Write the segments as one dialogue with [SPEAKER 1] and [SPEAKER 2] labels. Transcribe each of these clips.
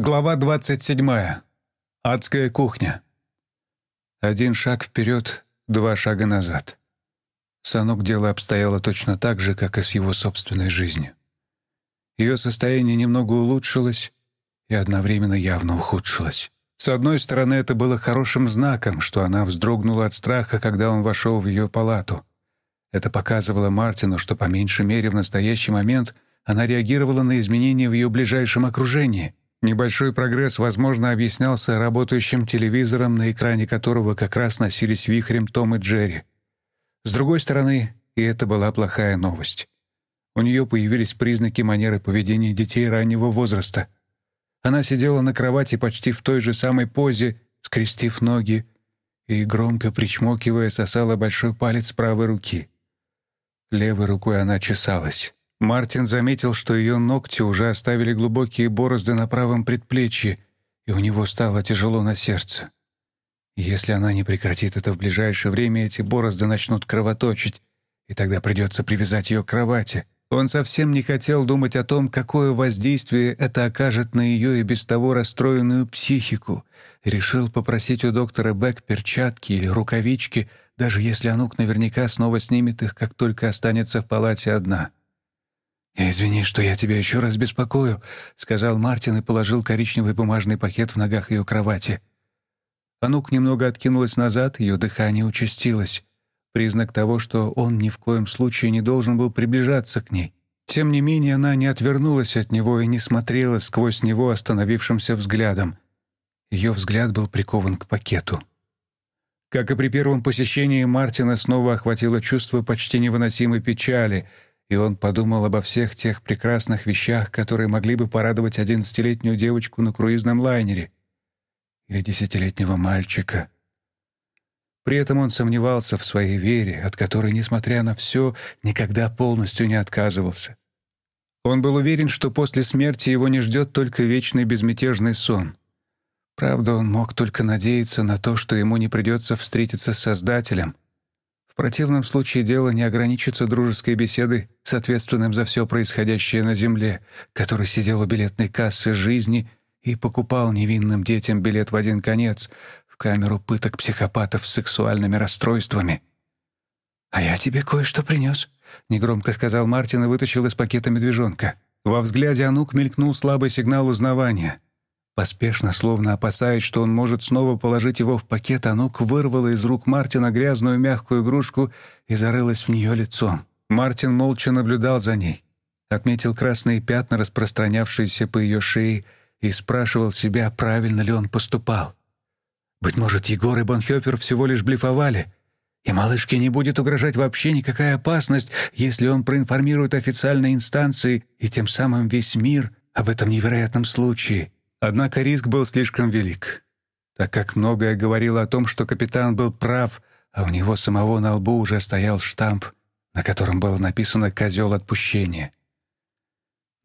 [SPEAKER 1] Глава 27. Адская кухня. Один шаг вперед, два шага назад. Санок дело обстояло точно так же, как и с его собственной жизнью. Ее состояние немного улучшилось и одновременно явно ухудшилось. С одной стороны, это было хорошим знаком, что она вздрогнула от страха, когда он вошел в ее палату. Это показывало Мартину, что по меньшей мере в настоящий момент она реагировала на изменения в ее ближайшем окружении — Небольшой прогресс, возможно, объяснялся работающим телевизором, на экране которого как раз носились вихрем Том и Джерри. С другой стороны, и это была плохая новость. У нее появились признаки манеры поведения детей раннего возраста. Она сидела на кровати почти в той же самой позе, скрестив ноги, и, громко причмокивая, сосала большой палец правой руки. Левой рукой она чесалась. Мартин заметил, что ее ногти уже оставили глубокие борозды на правом предплечье, и у него стало тяжело на сердце. Если она не прекратит это в ближайшее время, эти борозды начнут кровоточить, и тогда придется привязать ее к кровати. Он совсем не хотел думать о том, какое воздействие это окажет на ее и без того расстроенную психику. Решил попросить у доктора Бек перчатки или рукавички, даже если Анук наверняка снова снимет их, как только останется в палате одна. «Извини, что я тебя еще раз беспокою», — сказал Мартин и положил коричневый бумажный пакет в ногах ее кровати. Анук немного откинулась назад, ее дыхание участилось. Признак того, что он ни в коем случае не должен был приближаться к ней. Тем не менее, она не отвернулась от него и не смотрела сквозь него остановившимся взглядом. Ее взгляд был прикован к пакету. Как и при первом посещении, Мартина снова охватило чувство почти невыносимой печали — и он подумал обо всех тех прекрасных вещах, которые могли бы порадовать одиннадцатилетнюю девочку на круизном лайнере или десятилетнего мальчика. При этом он сомневался в своей вере, от которой, несмотря на все, никогда полностью не отказывался. Он был уверен, что после смерти его не ждет только вечный безмятежный сон. Правда, он мог только надеяться на то, что ему не придется встретиться с Создателем — противном случае дело не ограничится дружеской беседой с ответственным за все происходящее на земле, который сидел у билетной кассы жизни и покупал невинным детям билет в один конец в камеру пыток психопатов с сексуальными расстройствами. «А я тебе кое-что принес», — негромко сказал Мартин и вытащил из пакета медвежонка. Во взгляде Анук мелькнул слабый сигнал узнавания — Поспешно, словно опасаясь, что он может снова положить его в пакет, Анук вырвала из рук Мартина грязную мягкую игрушку и зарылась в нее лицом. Мартин молча наблюдал за ней, отметил красные пятна, распространявшиеся по ее шее, и спрашивал себя, правильно ли он поступал. Быть может, Егор и Бонхёфер всего лишь блефовали, и малышке не будет угрожать вообще никакая опасность, если он проинформирует официальные инстанции и тем самым весь мир об этом невероятном случае — Однако риск был слишком велик, так как многое говорило о том, что капитан был прав, а у него самого на лбу уже стоял штамп, на котором было написано «Козел отпущения».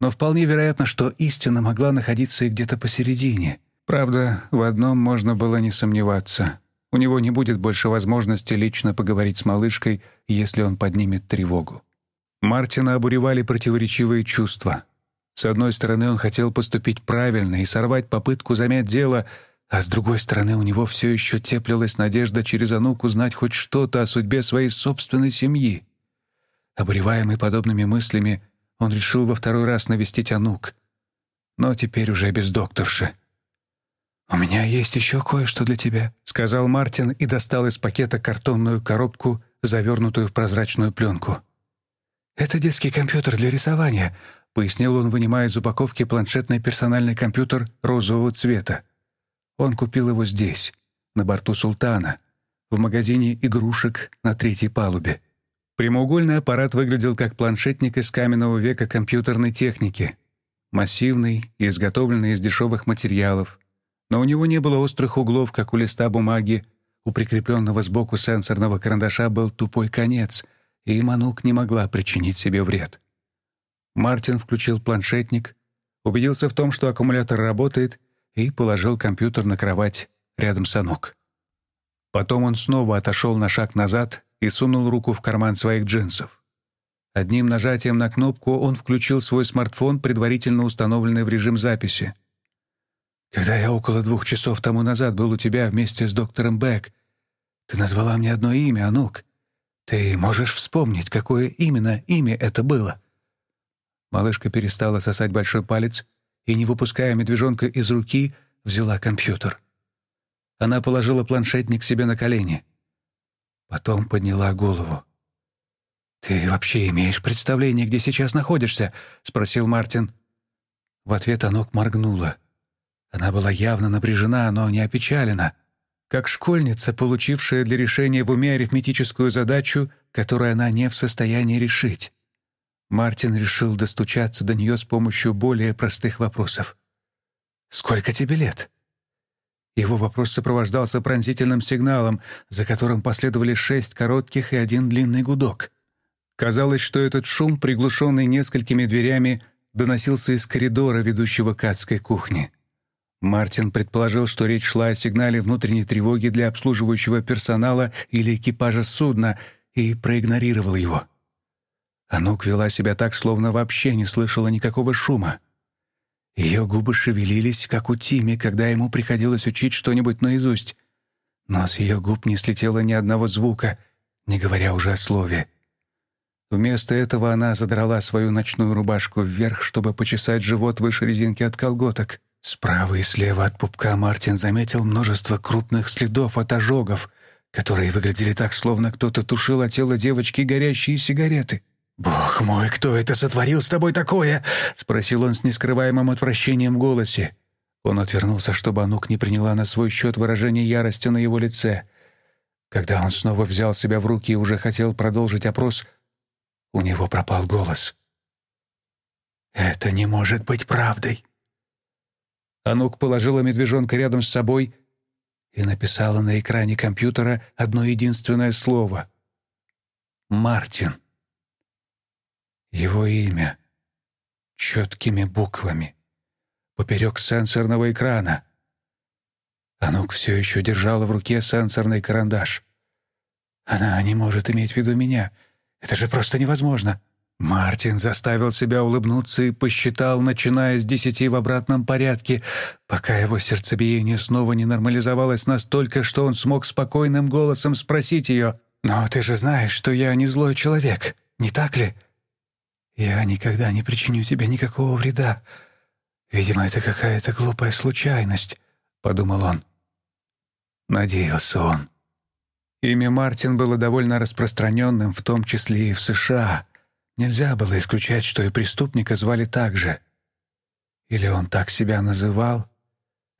[SPEAKER 1] Но вполне вероятно, что истина могла находиться и где-то посередине. Правда, в одном можно было не сомневаться. У него не будет больше возможности лично поговорить с малышкой, если он поднимет тревогу. Мартина обуревали противоречивые чувства — с одной стороны, он хотел поступить правильно и сорвать попытку замять дело, а с другой стороны, у него все еще теплилась надежда через Анук узнать хоть что-то о судьбе своей собственной семьи. Обуреваемый подобными мыслями, он решил во второй раз навестить Анук, но теперь уже без докторши. «У меня есть еще кое-что для тебя», — сказал Мартин и достал из пакета картонную коробку, завернутую в прозрачную пленку. «Это детский компьютер для рисования пояснил он, вынимая из упаковки планшетный персональный компьютер розового цвета. Он купил его здесь, на борту «Султана», в магазине игрушек на третьей палубе. Прямоугольный аппарат выглядел как планшетник из каменного века компьютерной техники. Массивный и изготовленный из дешевых материалов. Но у него не было острых углов, как у листа бумаги. У прикрепленного сбоку сенсорного карандаша был тупой конец, и Манук не могла причинить себе вред. Мартин включил планшетник, убедился в том, что аккумулятор работает, и положил компьютер на кровать рядом с Анок. Потом он снова отошел на шаг назад и сунул руку в карман своих джинсов. Одним нажатием на кнопку он включил свой смартфон, предварительно установленный в режим записи. Когда я около двух часов тому назад был у тебя вместе с доктором Бек, ты назвала мне одно имя, Анук. Ты можешь вспомнить, какое именно имя это было?» Малышка перестала сосать большой палец и, не выпуская медвежонка из руки, взяла компьютер. Она положила планшетник себе на колени. Потом подняла голову. «Ты вообще имеешь представление, где сейчас находишься?» — спросил Мартин. В ответ Анок моргнула. Она была явно напряжена, но не опечалена — как школьница, получившая для решения в уме арифметическую задачу, которую она не в состоянии решить. Мартин решил достучаться до нее с помощью более простых вопросов. «Сколько тебе лет?» Его вопрос сопровождался пронзительным сигналом, за которым последовали шесть коротких и один длинный гудок. Казалось, что этот шум, приглушенный несколькими дверями, доносился из коридора, ведущего к адской кухне. Мартин предположил, что речь шла о сигнале внутренней тревоги для обслуживающего персонала или экипажа судна, и проигнорировал его. Анук вела себя так, словно вообще не слышала никакого шума. Ее губы шевелились, как у Тими, когда ему приходилось учить что-нибудь наизусть. Но с ее губ не слетело ни одного звука, не говоря уже о слове. Вместо этого она задрала свою ночную рубашку вверх, чтобы почесать живот выше резинки от колготок. Справа и слева от пупка Мартин заметил множество крупных следов от ожогов, которые выглядели так, словно кто-то тушил от тела девочки горящие сигареты. «Бог мой, кто это сотворил с тобой такое?» — спросил он с нескрываемым отвращением в голосе. Он отвернулся, чтобы Анук не приняла на свой счет выражение ярости на его лице. Когда он снова взял себя в руки и уже хотел продолжить опрос, у него пропал голос. «Это не может быть правдой!» Анук положила медвежонка рядом с собой и написала на экране компьютера одно единственное слово — «Мартин». Его имя четкими буквами поперек сенсорного экрана. Анук все еще держала в руке сенсорный карандаш. Она не может иметь в виду меня. Это же просто невозможно. Мартин заставил себя улыбнуться и посчитал, начиная с десяти в обратном порядке, пока его сердцебиение снова не нормализовалось настолько, что он смог спокойным голосом спросить ее, «Но ты же знаешь, что я не злой человек, не так ли? Я никогда не причиню тебе никакого вреда. Видимо, это какая-то глупая случайность», — подумал он. Надеялся он. Имя Мартин было довольно распространенным, в том числе и в США — Нельзя было исключать, что и преступника звали так же. Или он так себя называл,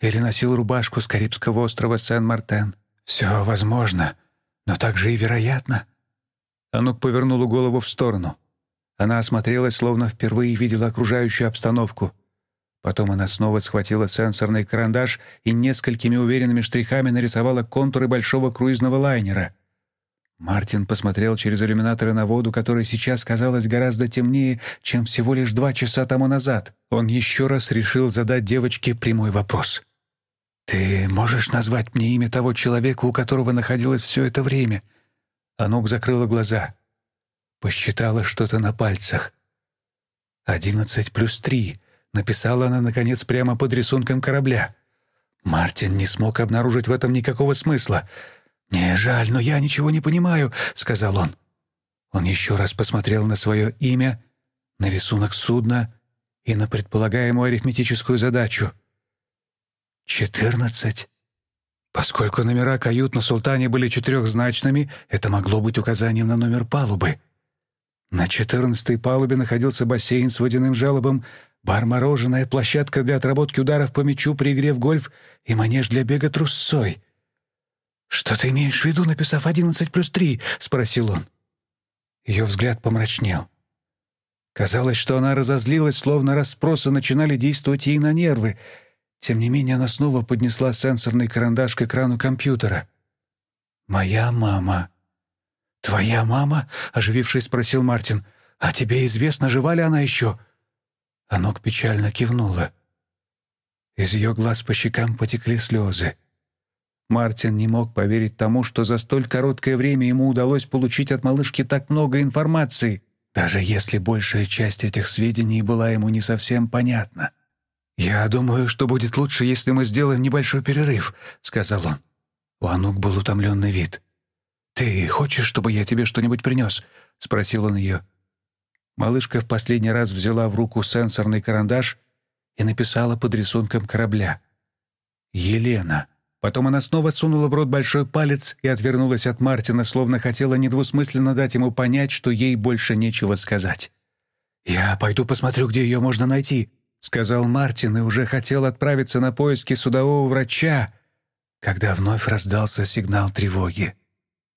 [SPEAKER 1] или носил рубашку с Карибского острова Сен-Мартен. Все возможно, но также и вероятно. Анук повернула голову в сторону. Она осмотрелась, словно впервые видела окружающую обстановку. Потом она снова схватила сенсорный карандаш и несколькими уверенными штрихами нарисовала контуры большого круизного лайнера — Мартин посмотрел через иллюминаторы на воду, которая сейчас казалась гораздо темнее, чем всего лишь два часа тому назад. Он еще раз решил задать девочке прямой вопрос. «Ты можешь назвать мне имя того человека, у которого находилось все это время?» Анук закрыла глаза. Посчитала что-то на пальцах. «Одиннадцать плюс три», — написала она, наконец, прямо под рисунком корабля. Мартин не смог обнаружить в этом никакого смысла — «Мне жаль, но я ничего не понимаю», — сказал он. Он еще раз посмотрел на свое имя, на рисунок судна и на предполагаемую арифметическую задачу. «Четырнадцать». Поскольку номера кают на «Султане» были четырехзначными, это могло быть указанием на номер палубы. На четырнадцатой палубе находился бассейн с водяным желобом, бар-мороженое, площадка для отработки ударов по мячу при игре в гольф и манеж для бега трусцой. «Что ты имеешь в виду, написав одиннадцать плюс три?» — спросил он. Ее взгляд помрачнел. Казалось, что она разозлилась, словно расспросы начинали действовать ей на нервы. Тем не менее, она снова поднесла сенсорный карандаш к экрану компьютера. «Моя мама». «Твоя мама?» — оживившись, спросил Мартин. «А тебе известно, жива ли она еще?» Анок печально кивнула. Из ее глаз по щекам потекли слезы. Мартин не мог поверить тому, что за столь короткое время ему удалось получить от малышки так много информации, даже если большая часть этих сведений была ему не совсем понятна. «Я думаю, что будет лучше, если мы сделаем небольшой перерыв», — сказал он. У Анук был утомленный вид. «Ты хочешь, чтобы я тебе что-нибудь принес?» — спросил он ее. Малышка в последний раз взяла в руку сенсорный карандаш и написала под рисунком корабля. «Елена». Потом она снова сунула в рот большой палец и отвернулась от Мартина, словно хотела недвусмысленно дать ему понять, что ей больше нечего сказать. «Я пойду посмотрю, где ее можно найти», — сказал Мартин и уже хотел отправиться на поиски судового врача, когда вновь раздался сигнал тревоги.